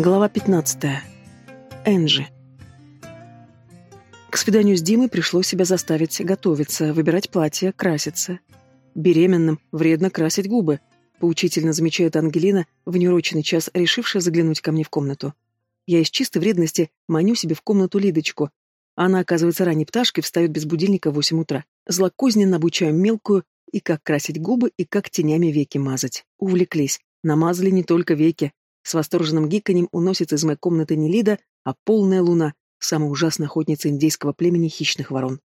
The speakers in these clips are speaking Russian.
Глава 15. Энджи. К свиданию с Димой пришлось себя заставить готовиться, выбирать платье, краситься. Беременным вредно красить губы, поучительно замечает Ангелина, в неурочный час решившая заглянуть ко мне в комнату. Я из чистой вредности маню себе в комнату Лидочку. Она, оказывается, ранней пташкой встает без будильника в 8 утра. Злокозненно обучаю мелкую и как красить губы, и как тенями веки мазать. Увлеклись. Намазали не только веки, с восторженным гиканьем уносится из моей комнаты не Лида, а полная луна, самая ужасная охотница индейского племени хищных ворон.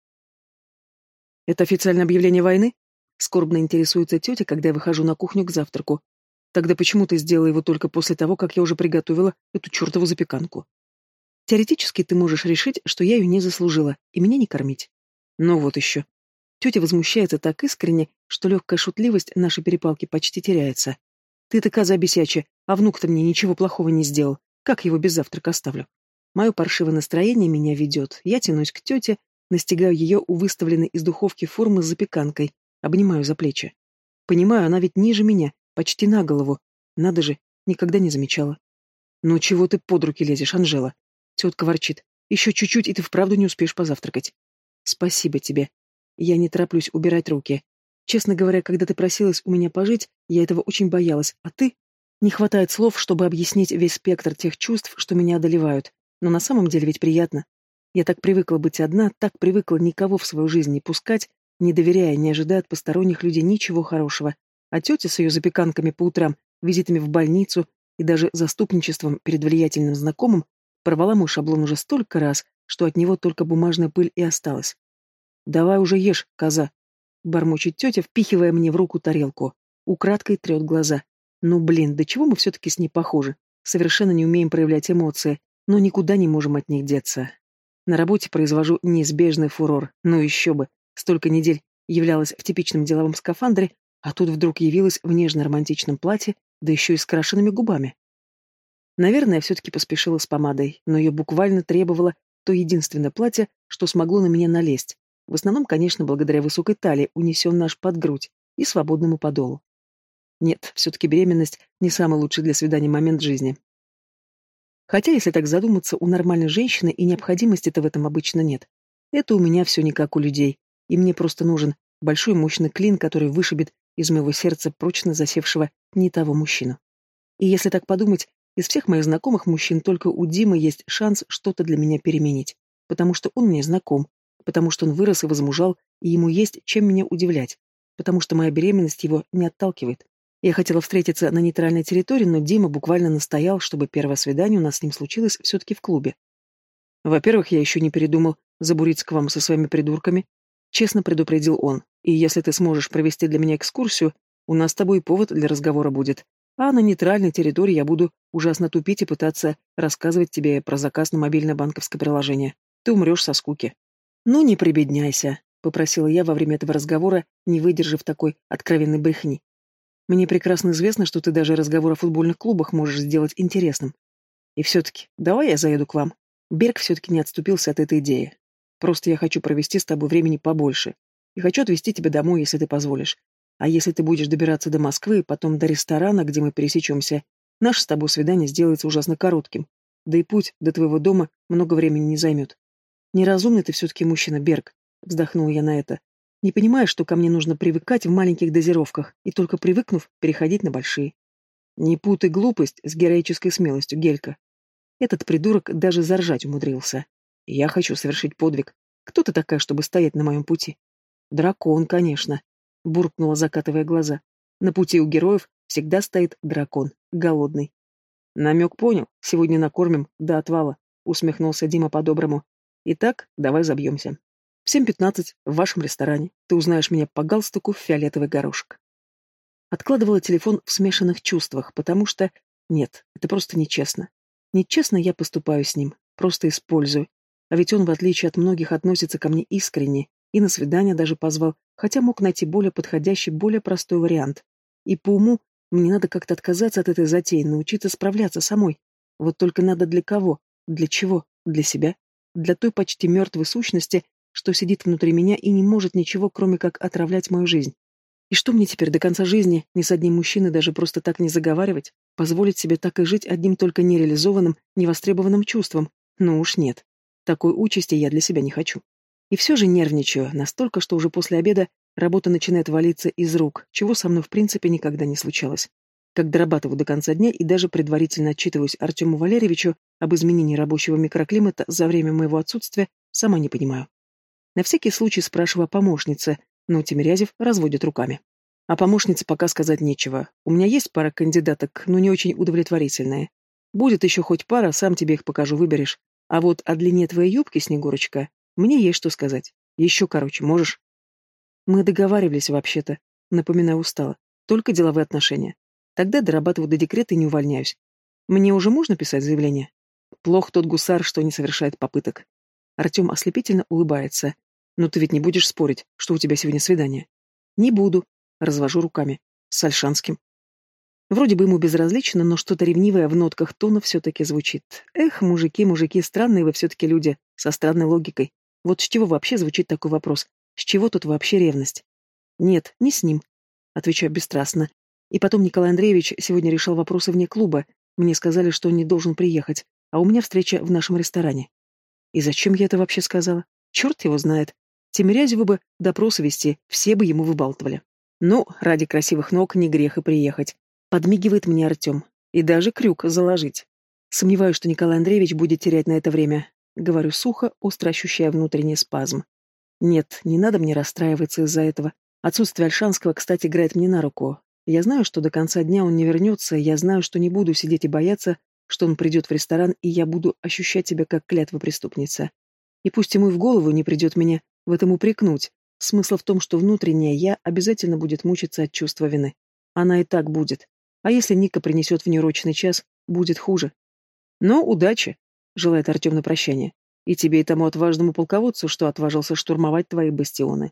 «Это официальное объявление войны?» Скорбно интересуется тетя, когда я выхожу на кухню к завтраку. Тогда почему ты сделала его только после того, как я уже приготовила эту чертову запеканку? Теоретически ты можешь решить, что я ее не заслужила, и меня не кормить. Но вот еще. Тетя возмущается так искренне, что легкая шутливость нашей перепалки почти теряется. Ты-то коза бесячая, а внук-то мне ничего плохого не сделал. Как его без завтрака оставлю? Мое паршивое настроение меня ведет. Я тянусь к тете, настигаю ее у выставленной из духовки формы с запеканкой, обнимаю за плечи. Понимаю, она ведь ниже меня, почти на голову. Надо же, никогда не замечала. «Ну чего ты под руки лезешь, Анжела?» Тетка ворчит. «Еще чуть-чуть, и ты вправду не успеешь позавтракать». «Спасибо тебе. Я не тороплюсь убирать руки. Честно говоря, когда ты просилась у меня пожить, я этого очень боялась, а ты? Не хватает слов, чтобы объяснить весь спектр тех чувств, что меня одолевают. Но на самом деле ведь приятно. Я так привыкла быть одна, так привыкла никого в свою жизнь не пускать, не доверяя, не ожидая от посторонних людей ничего хорошего. А тетя с ее запеканками по утрам, визитами в больницу и даже заступничеством перед влиятельным знакомым порвала мой шаблон уже столько раз, что от него только бумажная пыль и осталась. «Давай уже ешь, коза», Бормочет тетя, впихивая мне в руку тарелку. Украдкой трет глаза. Ну блин, до чего мы все-таки с ней похожи? Совершенно не умеем проявлять эмоции, но никуда не можем от них деться. На работе произвожу неизбежный фурор. Ну еще бы. Столько недель являлась в типичном деловом скафандре, а тут вдруг явилась в нежно-романтичном платье, да еще и с крашенными губами. Наверное, я все-таки поспешила с помадой, но ее буквально требовало то единственное платье, что смогло на меня налезть, в основном, конечно, благодаря высокой талии, унесен наш под грудь и свободному подолу. Нет, все-таки беременность не самый лучший для свидания момент жизни. Хотя, если так задуматься, у нормальной женщины и необходимости-то в этом обычно нет. Это у меня все не как у людей, и мне просто нужен большой мощный клин, который вышибет из моего сердца прочно засевшего не того мужчину. И если так подумать, из всех моих знакомых мужчин только у Димы есть шанс что-то для меня переменить, потому что он мне знаком, потому что он вырос и возмужал, и ему есть чем меня удивлять, потому что моя беременность его не отталкивает. Я хотела встретиться на нейтральной территории, но Дима буквально настоял, чтобы первое свидание у нас с ним случилось все-таки в клубе. Во-первых, я еще не передумал забуриться к вам со своими придурками, честно предупредил он, и если ты сможешь провести для меня экскурсию, у нас с тобой повод для разговора будет. А на нейтральной территории я буду ужасно тупить и пытаться рассказывать тебе про заказ на мобильное банковское приложение. Ты умрешь со скуки. «Ну, не прибедняйся», — попросила я во время этого разговора, не выдержав такой откровенной брехни. «Мне прекрасно известно, что ты даже разговор о футбольных клубах можешь сделать интересным. И все-таки, давай я заеду к вам». Берг все-таки не отступился от этой идеи. «Просто я хочу провести с тобой времени побольше. И хочу отвезти тебя домой, если ты позволишь. А если ты будешь добираться до Москвы потом до ресторана, где мы пересечемся, наше с тобой свидание сделается ужасно коротким. Да и путь до твоего дома много времени не займет. Неразумный ты все-таки мужчина, Берг, вздохнул я на это. Не понимаешь, что ко мне нужно привыкать в маленьких дозировках, и только привыкнув, переходить на большие. Не путай глупость с героической смелостью, Гелька. Этот придурок даже заржать умудрился. Я хочу совершить подвиг. Кто ты такая, чтобы стоять на моем пути? Дракон, конечно, буркнула, закатывая глаза. На пути у героев всегда стоит дракон, голодный. Намек понял, сегодня накормим до отвала, усмехнулся Дима по-доброму. Итак, давай забьемся. В 7.15 в вашем ресторане. Ты узнаешь меня по галстуку в фиолетовый горошек. Откладывала телефон в смешанных чувствах, потому что... Нет, это просто нечестно. Нечестно я поступаю с ним, просто использую. А ведь он, в отличие от многих, относится ко мне искренне и на свидание даже позвал, хотя мог найти более подходящий, более простой вариант. И по уму мне надо как-то отказаться от этой затеи, научиться справляться самой. Вот только надо для кого? Для чего? Для себя? Для той почти мертвой сущности, что сидит внутри меня и не может ничего, кроме как отравлять мою жизнь. И что мне теперь до конца жизни ни с одним мужчиной даже просто так не заговаривать, позволить себе так и жить одним только нереализованным, невостребованным чувством? Ну уж нет. Такой участи я для себя не хочу. И все же нервничаю, настолько, что уже после обеда работа начинает валиться из рук, чего со мной в принципе никогда не случалось. Как дорабатываю до конца дня и даже предварительно отчитываюсь Артему Валерьевичу об изменении рабочего микроклимата за время моего отсутствия, сама не понимаю. На всякий случай спрашиваю о помощнице, но Тимирязев разводит руками. А помощнице пока сказать нечего. У меня есть пара кандидаток, но не очень удовлетворительные. Будет еще хоть пара, сам тебе их покажу, выберешь. А вот о длине твоей юбки, Снегурочка, мне есть что сказать. Еще короче, можешь? Мы договаривались вообще-то, напоминаю устало. Только деловые отношения. Тогда дорабатываю до декрета и не увольняюсь. Мне уже можно писать заявление? Плох тот гусар, что не совершает попыток. Артем ослепительно улыбается. Но ты ведь не будешь спорить, что у тебя сегодня свидание? Не буду. Развожу руками. С Альшанским. Вроде бы ему безразлично, но что-то ревнивое в нотках тона все-таки звучит. Эх, мужики, мужики, странные вы все-таки люди, со странной логикой. Вот с чего вообще звучит такой вопрос? С чего тут вообще ревность? Нет, не с ним. Отвечаю бесстрастно. И потом Николай Андреевич сегодня решал вопросы вне клуба. Мне сказали, что он не должен приехать, а у меня встреча в нашем ресторане. И зачем я это вообще сказала? Черт его знает. Тимирязеву бы допросы вести, все бы ему выбалтывали. Ну, ради красивых ног не грех и приехать. Подмигивает мне Артем. И даже крюк заложить. Сомневаюсь, что Николай Андреевич будет терять на это время. Говорю сухо, остро ощущая внутренний спазм. Нет, не надо мне расстраиваться из-за этого. Отсутствие Альшанского, кстати, играет мне на руку. Я знаю, что до конца дня он не вернется, я знаю, что не буду сидеть и бояться, что он придет в ресторан, и я буду ощущать себя как клятва преступница. И пусть ему и в голову не придет меня в этом упрекнуть. Смысл в том, что внутренняя я обязательно будет мучиться от чувства вины. Она и так будет. А если Ника принесет в неурочный час, будет хуже. Но удачи, желает Артем на прощание. И тебе и тому отважному полководцу, что отважился штурмовать твои бастионы.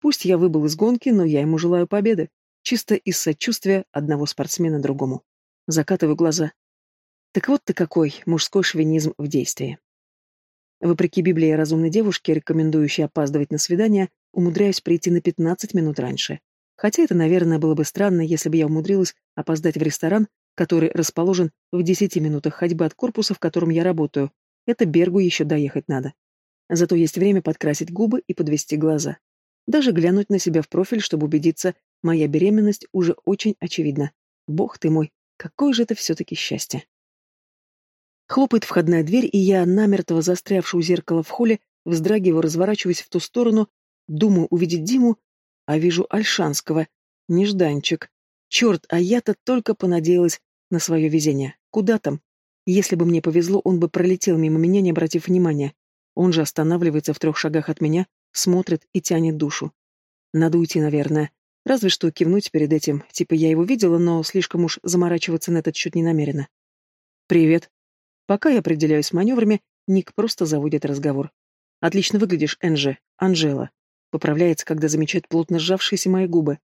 Пусть я выбыл из гонки, но я ему желаю победы. Чисто из сочувствия одного спортсмена другому. Закатываю глаза. Так вот ты какой, мужской шовинизм в действии. Вопреки Библии разумной девушке, рекомендующей опаздывать на свидание, умудряюсь прийти на 15 минут раньше. Хотя это, наверное, было бы странно, если бы я умудрилась опоздать в ресторан, который расположен в 10 минутах ходьбы от корпуса, в котором я работаю. Это Бергу еще доехать надо. Зато есть время подкрасить губы и подвести глаза. Даже глянуть на себя в профиль, чтобы убедиться, Моя беременность уже очень очевидна. Бог ты мой, какое же это все-таки счастье. Хлопает входная дверь, и я, намертво застрявший у зеркала в холле, вздрагиваю, разворачиваясь в ту сторону, думаю увидеть Диму, а вижу Альшанского. Нежданчик. Черт, а я-то только понадеялась на свое везение. Куда там? Если бы мне повезло, он бы пролетел мимо меня, не обратив внимания. Он же останавливается в трех шагах от меня, смотрит и тянет душу. Надо уйти, наверное. Разве что кивнуть перед этим, типа я его видела, но слишком уж заморачиваться на этот счет не намерена. «Привет». Пока я определяюсь с маневрами, Ник просто заводит разговор. «Отлично выглядишь, Энджи. Анжела». Поправляется, когда замечает плотно сжавшиеся мои губы.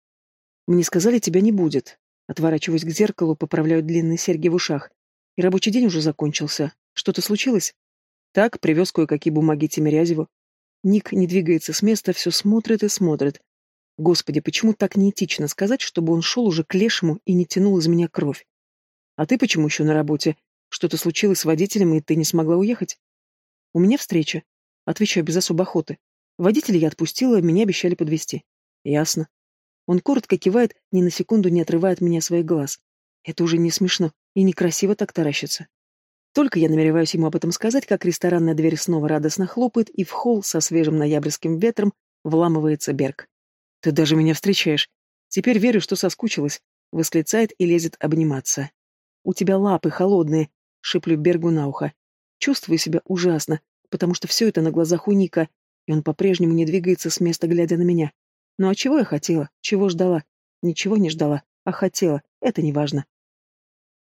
«Мне сказали, тебя не будет». Отворачиваюсь к зеркалу, поправляю длинные серьги в ушах. И рабочий день уже закончился. Что-то случилось? Так, привез кое-какие бумаги Тимирязеву. Ник не двигается с места, все смотрит и смотрит, Господи, почему так неэтично сказать, чтобы он шел уже к лешему и не тянул из меня кровь? А ты почему еще на работе? Что-то случилось с водителем, и ты не смогла уехать? У меня встреча. Отвечаю без особой охоты. Водителя я отпустила, меня обещали подвести. Ясно. Он коротко кивает, ни на секунду не отрывает меня своих глаз. Это уже не смешно и некрасиво так таращится. Только я намереваюсь ему об этом сказать, как ресторанная дверь снова радостно хлопает, и в холл со свежим ноябрьским ветром вламывается Берг. Ты даже меня встречаешь. Теперь верю, что соскучилась. Восклицает и лезет обниматься. У тебя лапы холодные, шиплю Бергу на ухо. Чувствую себя ужасно, потому что все это на глазах у Ника, и он по-прежнему не двигается с места, глядя на меня. Ну а чего я хотела? Чего ждала? Ничего не ждала, а хотела. Это не важно.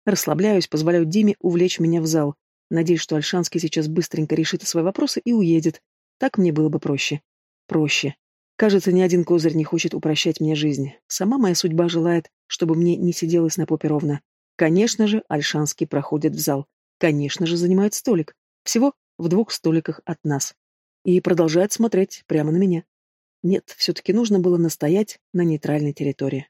Расслабляюсь, позволяю Диме увлечь меня в зал. Надеюсь, что Альшанский сейчас быстренько решит свои вопросы и уедет. Так мне было бы проще. Проще. Кажется, ни один козырь не хочет упрощать мне жизнь. Сама моя судьба желает, чтобы мне не сиделось на попе ровно. Конечно же, Альшанский проходит в зал. Конечно же, занимает столик. Всего в двух столиках от нас. И продолжает смотреть прямо на меня. Нет, все-таки нужно было настоять на нейтральной территории.